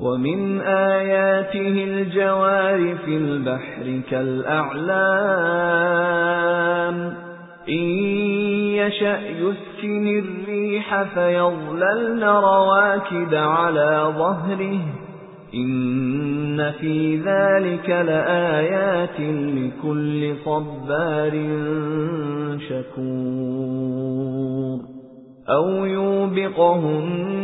وَمِنْ آيَاتِهِ الْجَوَارِ فِي الْبَحْرِ كَالْأَعْلَامِ إِنْ يَشَأْ يُسْكِنِ الرِّيحَ فَيَظْلَلْنَ رَوَاكِدَ عَلَى ظَهْرِهِ إِنَّ فِي ذَلِكَ لَآيَاتٍ لِكُلِّ صَبَّارٍ شَكُورٍ أَوْ يُوبِقْهُنَّ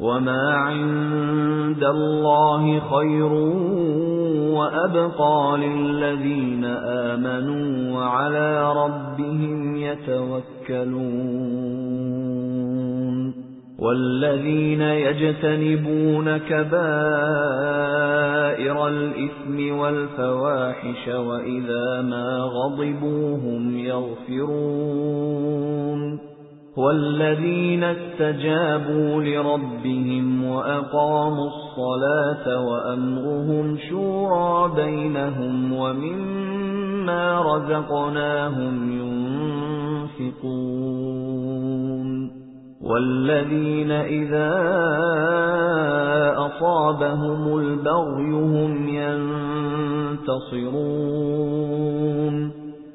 وَمَا عِندَ اللَّهِ خَيْرٌ وَأَبْقَى لِلَّذِينَ آمَنُوا وَعَلَى رَبِّهِمْ يَتَوَكَّلُونَ وَالَّذِينَ يَجْتَنِبُونَ كَبَائِرَ الْإِثْمِ وَالْفَوَاحِشَ وَإِذَا مَا غَضِبُوا هُمْ يَغْفِرُونَ وَالَّذِينَ اسْتَجَابُوا لِرَبِّهِمْ وَأَقَامُوا الصَّلَاةَ وَأَمْرُهُمْ شُورَى بَيْنَهُمْ وَمِمَّا رَزَقْنَاهُمْ يُنْفِقُونَ وَالَّذِينَ إِذَا أَصَابَهُمُ الْبَغْيُ هُمْ يَنتَصِرُونَ